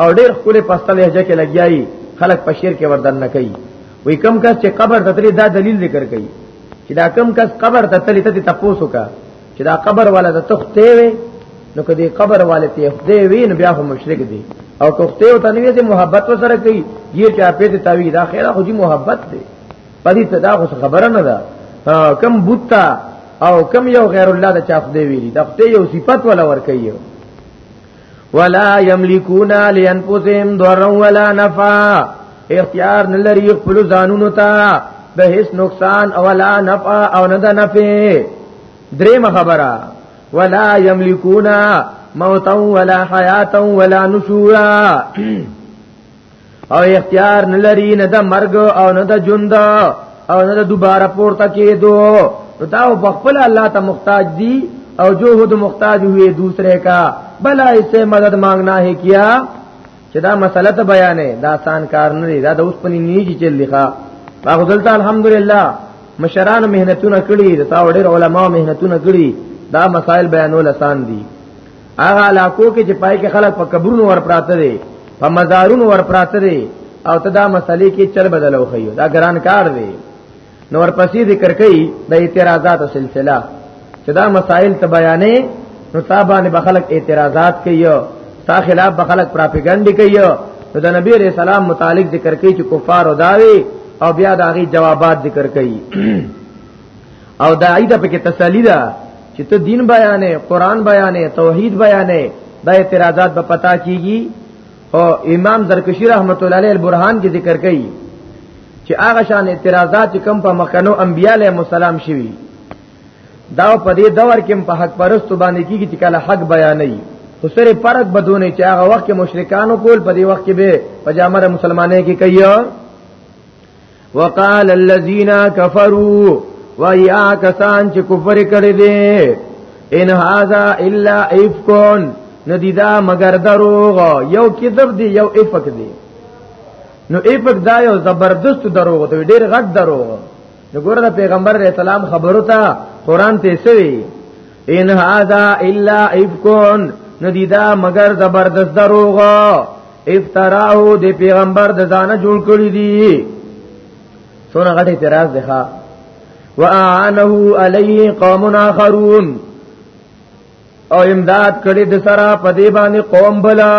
او ډیر خپل پسته لهجه کې لګیایي خلک په شرک وردن نه کوي وی کم کس چې قبر تتلل دا دلیل ذکر کوي چې دا کم کس قبر تتلل ته تاسو کا چې دا قبر والا د تخته وي نو کدی قبر والے ته خدای وین بیا هم مشرک دی او کوخته او تنوی ته محبت وسره کوي یی چا په ته تاوی دا خیره خو جی محبت دی پدې ته دا خو خبره نه ده کم بوتا او کم یو غیر الله د چا خدای ویلی د خدای یو صفت ولا ور کوي ولا یملکون لانفسهم ضرا ولا نفع اختیار نه لري خپل ځانونو ته د هیڅ نقصان او ولا نفع او نه د نفع دریم خبره ولا یملکون موتا ولا حیاتا ولا نشورا او اختیار نه لري نه د مرګ او نه د ژوند او نه د دوباره پورته کېدو نو دا په خپل الله ته محتاج دي او جو خود محتاج ہوئے دوسرے کا بلا اس سے مدد مانگنا ہے کیا چې دا مسله ته بیان ہے دا آسان کار نه دی دا د اوس پنی نیږي چې لخوا هغه دلته الحمدلله مشران مهنتونه کړی دا وړ علماء مهنتونه کړی دا مسائل بیانول آسان دي هغه علاقو کې چې پای کې خلک په قبرونو ور پراته دي په مزارونو ور پراته دي او ته دا مسلې کې چل بدلو خيو دا ګران کار دی نو ورپسې ذکر کوي د اعتراضاتو سلسله چې دا مسائل ته بیانې نو تابانه به خلک اعتراضات کوي تا خلاف به خلک پراپګاندا کوي نو د نبی عليه السلام متعلق ذکر کوي چې کفار او داوي او بیا د هغه جوابات ذکر کوي او داعی د پکې تسلی ده چې ته دین بیانې قران بیانې توحید بیانې دا اعتراضات به پتا کیږي او امام زرکشی رحمت الله علیه البرهان کې ذکر کړي چې هغه شان اعتراضات کم په مخکنو انبیاله مسالم شوي دا په دې دور کې په حق پرستو باندې کیږي چې کله حق بیانې خو سره فرق بدونه چې هغه وخت کې مشرکانو کول په دې وخت کې به پجامه مسلمانانه کې کوي وقال الذين كفروا ويا کسان چې کفر کړی دي ان هاذا الا افكون ندیدا مگر دروغ یو کذب دی یو افک دی نو افک دا یو زبردست دروغ دی ډیر غټ دروغ نو ګوره پیغمبر علیہ السلام خبرو ته قران ته سوی ان هاذا الا افكون ندیدا مگر زبردست دروغ افتراه د پیغمبر د ځانه جوړ کړی دی څونه غټه اعتراض ده ښا واعانه علیه قوم اخرون او امداد کړي د سره په دی باندې قوم بلا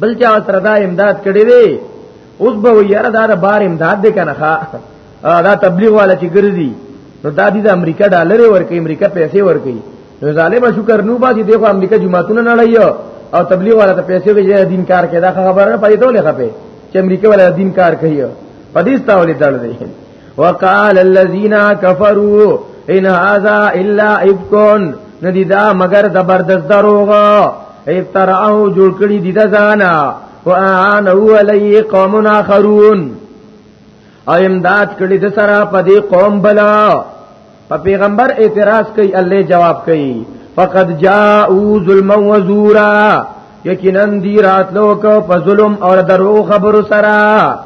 بل چا سره دا امداد کړي دی اوس به یاره دا د بار امداد دی کنه ښا دا تبلیغ والا چې ګرځي نو دا د امریکا ډالر ورکړي امریکا پیسې ورکړي نو ظالم شکر نو با دي دغه امریکا جماعتونه نه لایو او تبلیغ والا ته پیسې ویجه دین کار کړي دا خبره پدې ته لږه په چې امریکا والا دین کار کوي پدې ستاولې تړ دی وقال الذين كفروا ان هذا الا افكون ندی دا مگر زبردست دروغ افتراه جوړ کړی دی دا ځانا وان هو علی قوم اخرون او امداد کړی د سره په دې قوم بلا په پیغمبر اعتراض کوي الله جواب کوي فقد جاءوا ظلما وزورا یقینا دی راتلو کو په ظلم او درو خبرو سره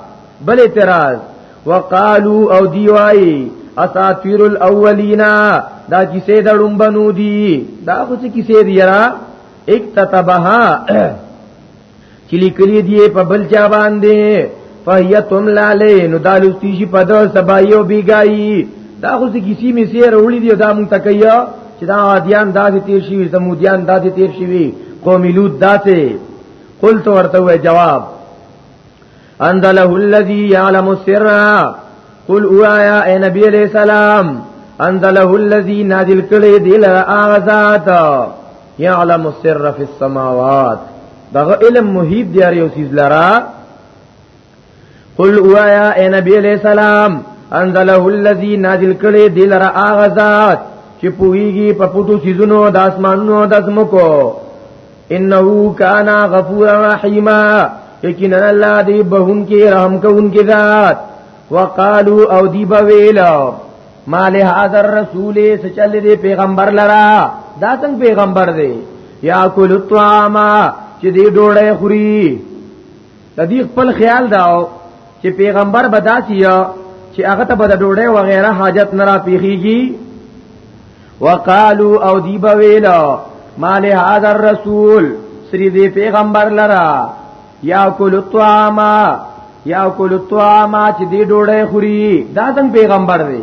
بل اعتراض وقالو او دی وای اساطیر الاولینا دا کیسه د لومبنو دی دا خو څه کیسه دی را اکتتبها چې لیکلي دي په بل چا باندې فیتم لاله نو دالوستی شي په دو سبایو بیګای دا خو چې کسی می سیر وړي دی دا مون تکیا چې دا عادیان داسې تیر شي زمودیان داسې تیر شي قوم لوط داسې قلت ورته جواب انت له الذي يعلم السر قل اوایا اے نبی علیہ السلام انت له الذي نازل کړي دل اغذات يعلم السر في السماوات دغه علم محیط دی یو سیز لرا قل اوایا اے نبی علیہ السلام انت له الذي نازل کړي دل اغذات چې پویږي په پټو سيزونو د اسمانونو د زمکو انه کان غفور رحیما یقینا الله دی بهون کې رحم کوون کې ذات وقالو او دی بویلا مال هذا الرسول سچل دی پیغمبر لرا دا څنګه پیغمبر دی یا کل الطعام چې دی ډوړې خوري د دې خپل خیال داو چې پیغمبر به داسې یا چې هغه ته به د ډوډۍ و غیره حاجت نه را پیخیږي وقالو او دی به ویلا مال هذا الرسول سری دی پیغمبر لرا یاکل الطعام یاکل الطعام چې دی ډوډۍ خوري دا څنګه پیغمبر دی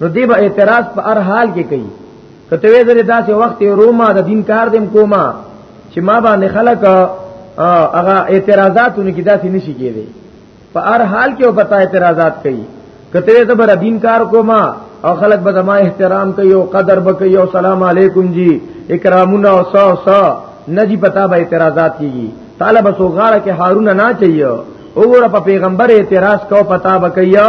نو دی به اعتراض په هر حال کې کوي کته وې زره داسې وخت روما د دین کار دیم کوما چې ما باندې خلک هغه اعتراضاتونه کې داسې نشي کېږي په هر حال کې وبتا اعتراضات کوي کته وې زبر دین کار کوما او خلک به زما احترام کوي او قدر به کوي او سلام علیکم جی اکرامونه او سو سو نه جی پتا به اعتراضات کیږي طالب سو غاړه کې هارونه نه چاهیو وګوره په پیغمبر اعتراض کو پتا بکیا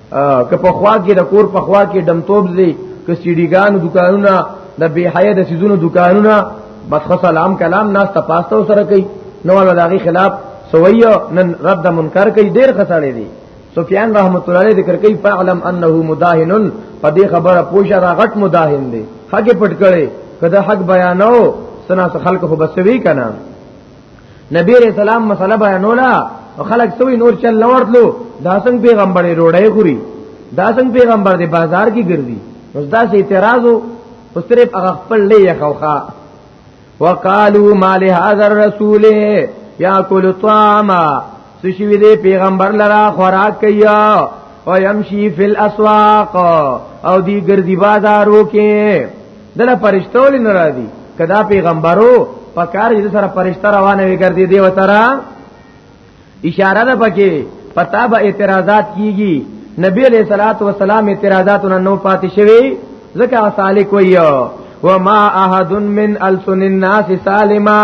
که په خوا کې د کور په خوا کې دمتوب زی که سیډیګانو دکانونه د بی حیا د سیزونو دکانونه بس خصل عام کلام ناس تپاسته سره کوي نو ول داغي خلاف سویو نن رد منکر کوي ډیر خساړي دي سفیان رحمت الله علیه ذکر کوي فعلم انه مداهن په دې خبره پوښه را غټ مداهن دي حق پټ کړي کدا حق بیانو سنا خلق خو بسوي کنه نبی رسول الله مسله بیانولا او خلک سوی نور چل لورتلو دا څنګه پیغمبر روړی خوري دا څنګه پیغمبر دی بازار کې ګرځي اوس دا سه اعتراض او صرف هغه خپل لې خوخه وقالو ما لهذا الرسول ياكل الطعام سشوی دې پیغمبر لرا خوراک کیا او يمشي فی الاسواق او دی ګرځي بازارو کې دله پرشتو لین را دي کدا پیغمبرو پکار دې سره پرشتہ روانه وي ګرځي دی وتره اشاره ده پکې پتا به اعتراضات کیږي نبی علیہ الصلات والسلام اعتراضات نو پاتې شوی ځکه سالک ویو وما احد من السن الناس سالما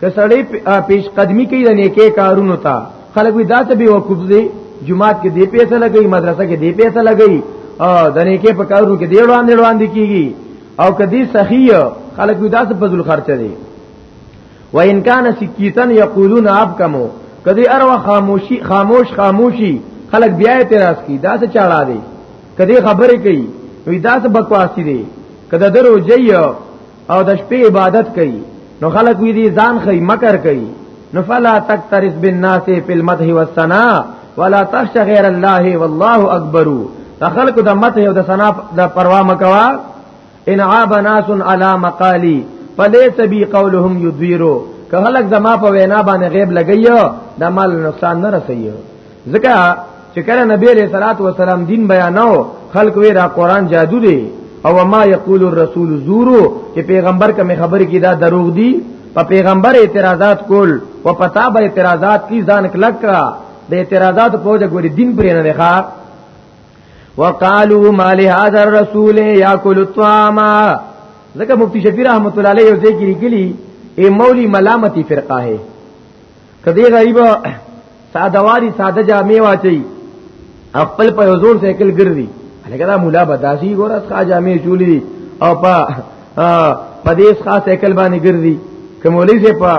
که سړی پیش قدمی کوي د نیکه کارونو ته خلک وی دا ته به وقوف دی جمعات کې دی پیسې لګي مدرسه کې دی پیسې لګي او د نیکه په کارونو کې دی وړاندې وړاندې کیږي او کدی سخی خلک وی دا څه فضل خرچ دی و ان کان سکیتن یقولون ابکمو کدی اروا خاموشی خاموش خاموشی خلک بیا اعتراض کی دا څه چاړه دی کدی خبرې کوي وی دا څه بکواسی دی کده درو جیو او د شپې عبادت کوي نو خلق وی دي ځان خي مکر کوي نو فلا تکترث بالناس فی المدح والثنا ولا تخش غیر الله والله اکبر خلق د مته او د ثنا د پروا مکوا ان عاب ناس علی مقالی فلیس بی قولهم یدویرو که خلق زما په وینا باندې غیب لګیو د مال نقصان نه رسیو ځکه چې کله نبی علیہ الصلوۃ والسلام دین بیانو خلق وی را قران جادو دی او ما یقول الرسول زورو چې پیغمبر کوم خبر کی دا دروغ دی په پیغمبر اعتراضات کول او پتا به اعتراضات کی ځان کلک کرا د اعتراضات په وجه ګوري دین پرې نه ښه وقالو ما لهذا الرسول یاکل الطعام ځکه مفتی شفیع رحمت الله علیه یو ځای کې لیکلی اے مولی ملامتی فرقه ہے کدی غریب ساده واری ساده جامې واچي خپل په حضور سیکل ګرځي لکه دا مولا بداسي ګورس خا جامې چولی او په پدیس خا سیکل باندې ګرځي کمولی سے په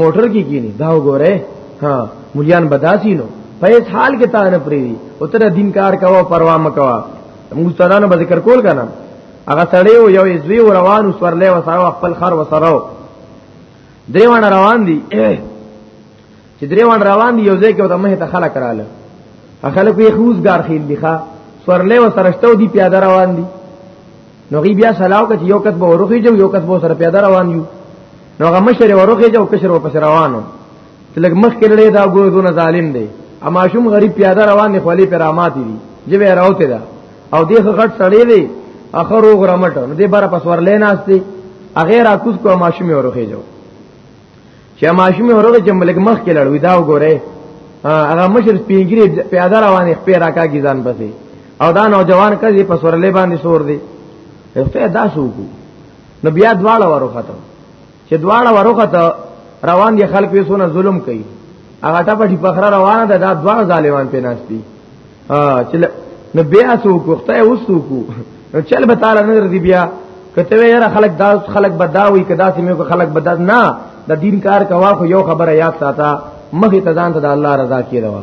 موټر کې کینی دا وګوره ها مليان بداسي نو په اس حال کې تا نه پری او تر دین کار کوا پروا مکوا موږ ستانه به ذکر کول کنه هغه سړی یو یو روان وسورلې وسره خپل خر وسره دریوان روان دي چې دریوان روان دي یو ځای کې د مه ته خلک رااله خلک یې خوزګار خېل دي ښا سورلې و سرشتو دي پیاده روان دي نو غي بیا سلاو کچ یو کس به ورخي جو یو کس به سره پیاده روان یو نو هغه مشر ورخي جو کشر و پس روانو چې لګ مخ کې لړې دا ګورونه ظالم دی اما شوم غریب پیاده روان دي خولې پر امات دي جبه راوته ده او دې غټ سړی دی اخر روغ رمټ نو دې بار پس ورلې ناشتي اغه را کوس کو ماشومه ورخه جو چې ماشومه ورغه چې ملک مخ کې لړوي دا وګوره هغه مشر پیګری پیاده روانې خپې راکا کی ځان پسې او دا نوجوان کزي په سورلې باندې سور دی په دا سوکو نو بیا دواړه ورو ختم چې دواړه وروخته روان دي خلک یې سونه ظلم کوي هغه ټپه ټی پخره روانه ده دا دواړه ظالمان په ناس دي چې نو بیا سو کوخته اوسو کو چل به تعالی نظر دی بیا کته یاره خلک دا خلک بداوي کدا سیمه کو خلک بداز نه د دین کار کوا خو یو خبره یاد ساته مخه تزان ته د الله رضا کیدوا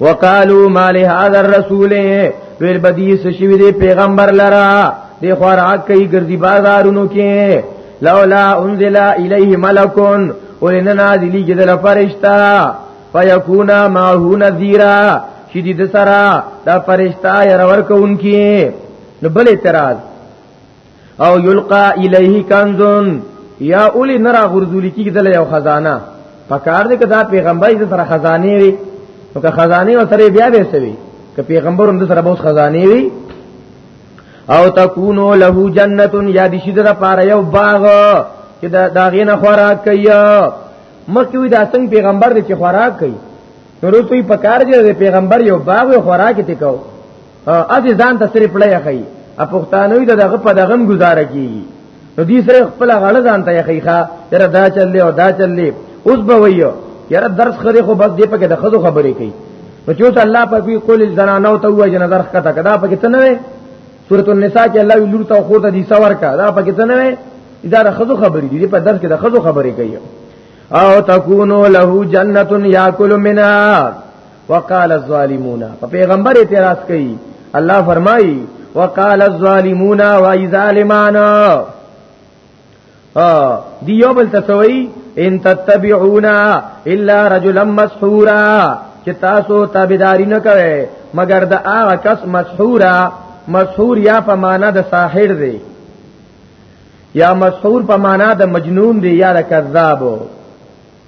وقالو ما لهذا الرسول ویل بدی سشوی دی پیغمبر لرا دی خوار حق کئی گردی بازارونو کې لولا انزل الیه ملکون ولنا نازلی جدل فرشتہ فیکونا ماهو نذیرا شدید سرا دا فرشتہ يرور کونکي نو بل اعتراض او یلقا الیه کنزون یا اولی نرا غرزولی کی دل یو خزانه پکار دې کدا پیغمبر دې سره خزانه وي نو که خزانه و سره بیا به سوي که پیغمبر هم دې سره بوس خزانه وي او تکونو له جنت یا دې شي دره پاره یو باغ چې دا داغې نه خوراک کوي مکه وي دا څنګه پیغمبر دې چې خوراک کوي نو روتوی پکار دې پیغمبر یو باغ خوراک ته کوي اځي ځان ته سری پړی اخی ا پښتانوی دغه په دغم گزاره کیږي نو دې سره خپل غړ ځان ته اخی ښا یره دا چلې او دا چلې اوس به ویو یره درس خره خو بس دې پکې د خزو خبرې کوي نو چې الله په کوي کول زنانو ته وایي نظر خطا کدا پکې څه نه وي سورۃ النساء کې الله لور ته خو ته دي سور کا دا پکې څه نه وي دا د خزو خبرې دي په درس کې د خزو خبرې کوي او تکونو له جنته یاکل منها وقال الظالمون په پیغمبر اعتراض کوي الله فرمایي وقال الظالمون وای ظالمان ا دیو بل تسوی ان تتبعونا الا رجلا مسحورا چې تاسو تابعداري نه کوي مگر د هغه کس مسحورا مسحور یا په معنا د ساحر دی یا مسحور په معنا د مجنون دی یا د کذاب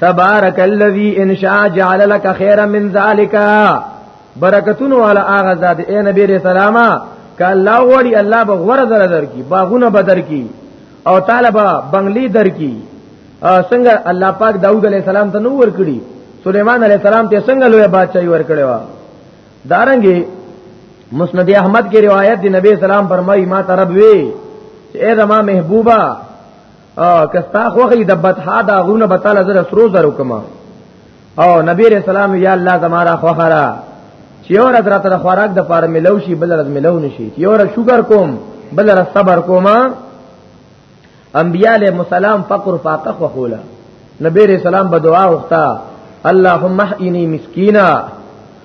تبارک الذی ان شاء جعل لك خيرا من ذلك برکتون والا اغه ذات اے نبی علیہ السلام ک الله وړي الله به غره در درکې باغونه بدر کی او تعالی به بنگلی درکې څنګه الله پاک داوود علیہ السلام ته نو ور کړی سليمان عليه السلام ته څنګه لوی بادشاہي ورکړی و دارنګي مسند احمد کې روایت دی نبی اسلام فرمایي ما ترب وی اے زما محبوبا ا کستا خوخي د بتها دا غونه بتاله زره سرو زرو کما او نبی رسول الله یا الله زمارا خوخرا چې یو ورځ راته د خوراک د پاره ملو شي بل ورځ ملو نشي چې یو ورځ شکر کوم بل ورځ صبر کوم انبیاء علیهم السلام فقر فاقه وقولا نبی رسول الله بدعا وخته اللهم احینی مسکینا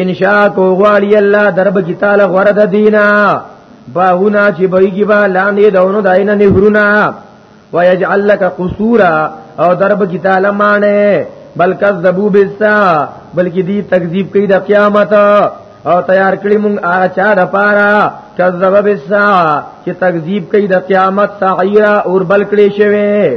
ان شاء کو غواړي الله درب کی تعالی غره د دینا باغونه چې بېږي با لاندې دونو داینه نهرونه ويجعل لك قصورا او درب کی تعالی مانه بل کذبوا بالسا بلکې دی تکذیب کوي د قیامت او تیار کړی مونږ هغه چا د پاره کذب بالسا چې تکذیب کوي د قیامت سعیرا اور بل کړی شوی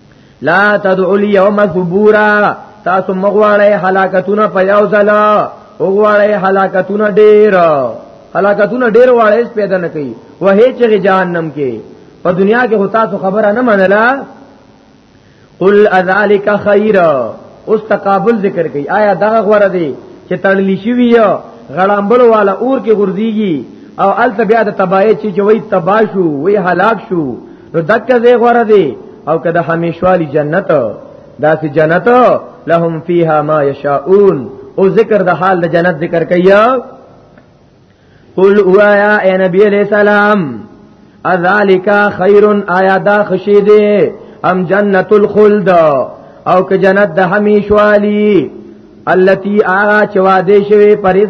لا تدعو اليوم ثبورا تاسو مغواړی هلاکتونه په یو ځل او غواړی هلاکتونه ډیر هلاکتونه ډیر واړی پیدا نه کوي وه چې جهنم کې په دنیا کې هوتا سو خبره نه منله قل اذالک خیر اوس تقابل ذکر کوي آیا دا غوړه دی چې تړلی شي وی غړامبل والا اور کې غرديږي او الته بیا د تباہی چې وای تباشو وای هلاک شو نو دک زه غوړه دی او کده همیشوالی جنت داسې جنت لهم فیها ما یشاؤون او ذکر د حال د جنت ذکر کیا قل اوایا اے نبی علیہ السلام اذالک خیر آیا دا خشی دی ام جنت الخلد او که جنت د همیشوالی التي آغا چواده شوی پرید